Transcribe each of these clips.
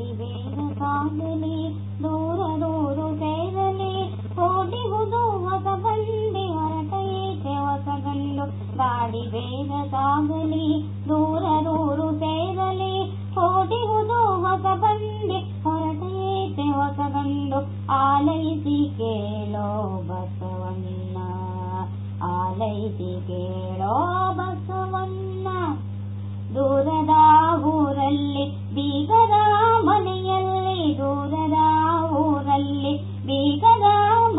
ಬೇಗ ಸಾಗಲಿ ದೂರ ದೂರು ಸೇರಲಿ ಓಡಿಹುದು ಹೊಸ ಬಂಡಿ ಹೊರಟೈತೆ ಹೊಸ ಗಂಡು ಗಾಡಿ ಬೇಗ ಸಾಗಲಿ ದೂರ ದೂರು ಸೇರಲಿ ಓಡಿಹುದು ಹೊಸ ಬಂಡಿ ಹೊರಟೈತೆ ಹೊಸ ಗಂಡು ಆಲೈಸಿ ಕೇಳೋ ಬಸವಣ್ಣ ಆಲೈಸಿ ಕೇಳೋ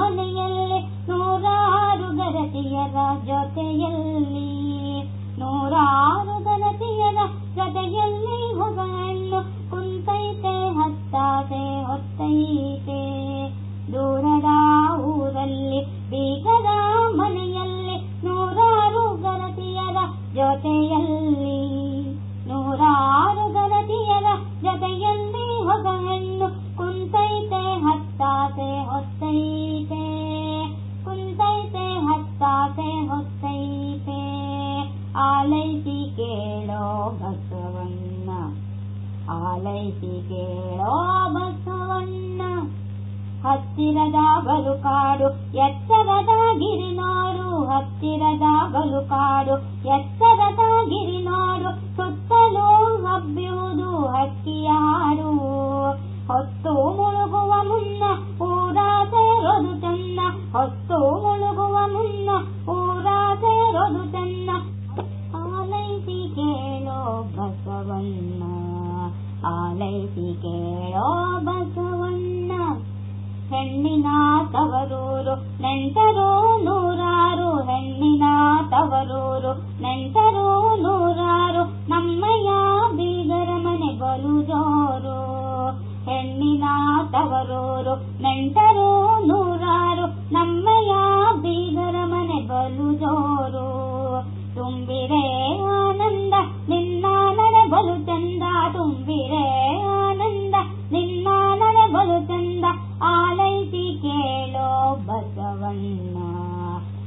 ಮನೆಯಲ್ಲಿ ನೂರಾರು ಗರತಿಯರ ಜೊತೆಯಲ್ಲಿ. ನೂರಾರು ಗರತಿಯರ ಜೊತೆಯಲ್ಲಿ ಹೊಸ ಹೆಣ್ಣು ಕುಂತೈತೆ, ಹತ್ತಾತೆ, ಹೊತ್ತೈತೆ. ದೂರದ ಊರಲ್ಲಿ, ಬೀಗದ ಮನೆಯಲ್ಲಿ ನೂರಾರು ಗರತಿಯರ ಜೊತೆಯಲ್ಲಿ ಆಲೈಸಿ ಕೇಳೋ ಬಸವಣ್ಣ ಹತ್ತಿರದ ಬಲುಕಾಡು ಎತ್ತರದ ಗಿರಿನಾಡು ಹತ್ತಿರದ ಬಲುಕಾಡು ಎತ್ತರದ ಗಿರಿನಾಡು ಸುತ್ತಲೂ ಕೇಳೋ ಬಸವಣ್ಣ. ಹೆಣ್ಣಿನ ತವರೂರು ನೆಂಟರು ನೂರಾರು. ಹೆಣ್ಣಿನ ತವರೂರು ನೆಂಟರು ನೂರಾರು. ನಮ್ಮಯ್ಯ ಬೀಗರ ಮನೆ ಬಲು ಜೋರು ಹೆಣ್ಣಿನ ತವರೂರು ನೆಂಟರು ನೂರಾರು. ನಮ್ಮಯ್ಯ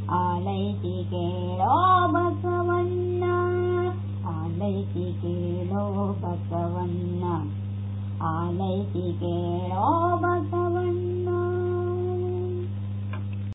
ಆಲೈಸಿ ಕೇಳೋ ಬಸವಣ್ಣ ಆಲೈಸಿ ಕೇಳೋ ಬಸವಣ್ಣ ಆಲೈಸಿ ಕೇಳೋ ಬಸವಣ್ಣ